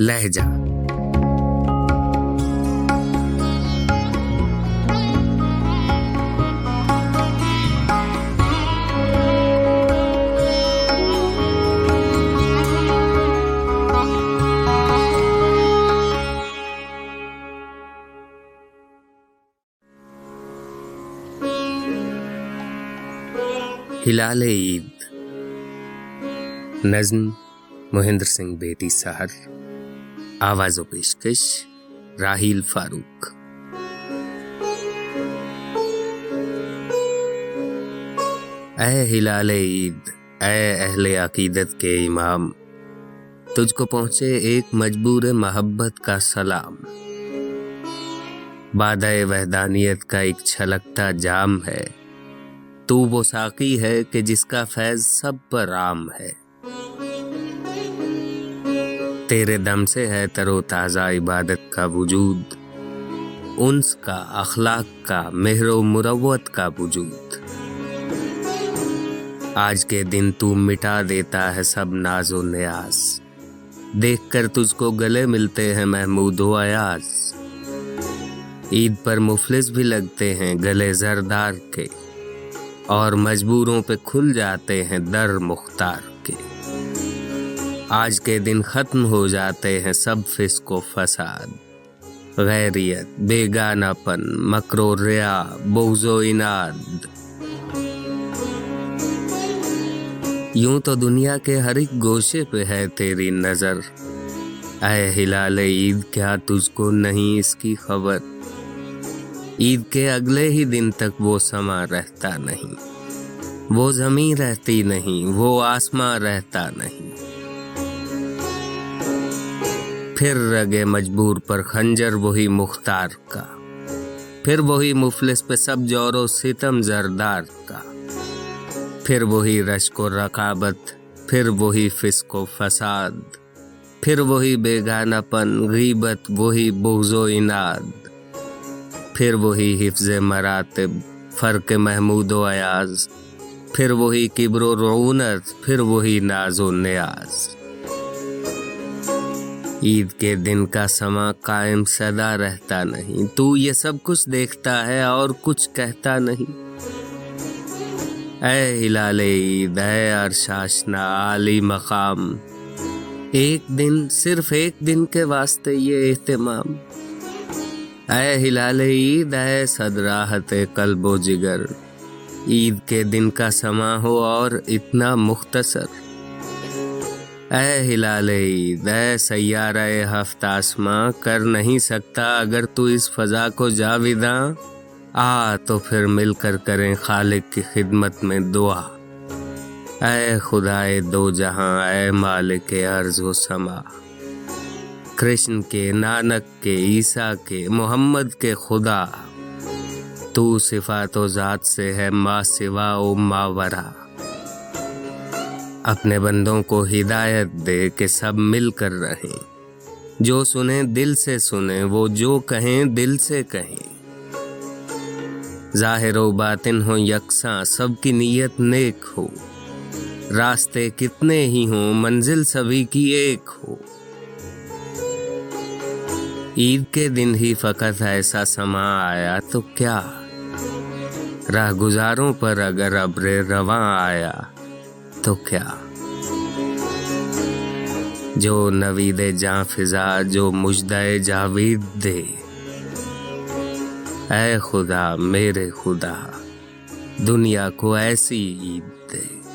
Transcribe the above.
لہجہ۔ ہلال عید۔ نظم مہندر سنگھ بیٹی سہر۔ آواز و پیشکش راہیل فاروق۔ اے ہلال عید، اے اہل عقیدت کے امام، تجھ کو پہنچے ایک مجبور محبت کا سلام۔ بادہ وحدانیت کا ایک چھلکتا جام ہے۔ تو وہ ساقی ہے کہ جس کا فیض سب پر عام ہے۔ تیرے دم سے ہے تر و تازہ عبادت کا وجود، انس کا اخلاق کا مہر و مروت کا وجود۔ آج کے دن تو مٹا دیتا ہے سب ناز و نیاز۔ دیکھ کر تجھ کو گلے ملتے ہیں محمود و ایاز۔ عید پر مفلس بھی لگتے ہیں گلے زردار کے، اور مجبوروں پہ کھل جاتے ہیں در مختار۔ کے آج کے دن ختم ہو جاتے ہیں سب فسق و فساد۔ غیریت بیگانہ پن مکرو ریا بوز و اناد یوں تو دنیا کے ہر ایک گوشے پہ ہے تیری نظر۔ اے ہلال عید، کیا تجھ کو نہیں اس کی خبر؟ عید کے اگلے ہی دن تک وہ سما رہتا نہیں۔ وہ زمین رہتی نہیں، وہ آسماں رہتا نہیں۔ پھر رگے مجبور پر خنجر وہی مختار کا۔ پھر وہی مفلس پہ سب جور و ستم زردار کا۔ پھر وہی رشک و رقابت، پھر وہی فسق و فساد۔ پھر وہی بیگانہ پن غیبت، وہی بغض و اناد پھر وہی حفظ مراتب، فرق محمود و ایاز۔ پھر وہی کبر و رعونت، پھر وہی ناز و نیاز۔ عید کے دن کا سما قائم صدا رہتا نہیں۔ تو یہ سب کچھ دیکھتا ہے اور کچھ کہتا نہیں۔ اے ہلال عید، اے ارشاشنا عالی مقام۔ ایک دن، صرف ایک دن کے واسطے یہ اہتمام۔ اے ہلال عید، اے صدراحت قلب و جگر۔ عید کے دن کا سما ہو اور اتنا مختصر۔ اے ہلال عید اے سیارہ ہفت آسماں، کر نہیں سکتا اگر تو اس فضا کو جاویداں۔ آ تو پھر مل کر کریں خالق کی خدمت میں دعا۔ اے خدا دو جہاں، اے مالک عرض و سما کرشن کے، نانک کے، عیسیٰ کے، محمد کے خدا۔ تو صفات و ذات سے ہے، ما سوا و ماورا اپنے بندوں کو ہدایت دے کہ سب مل کر رہیں۔ جو سنیں دل سے سنیں، وہ جو کہیں دل سے کہیں۔ ظاہر و باطن ہو یکساں، سب کی نیت نیک ہو۔ راستے کتنے ہی ہوں، منزل سبھی کی ایک ہو۔ عید کے دن ہی فقط ایسا سما آیا تو کیا؟ راہ گزاروں پر اگر ابر رواں آیا۔ تو کیا؟ جو نوید جاں فضا جو مجدہ جاوید دے۔ اے خدا، میرے خدا، دنیا کو ایسی عید دے۔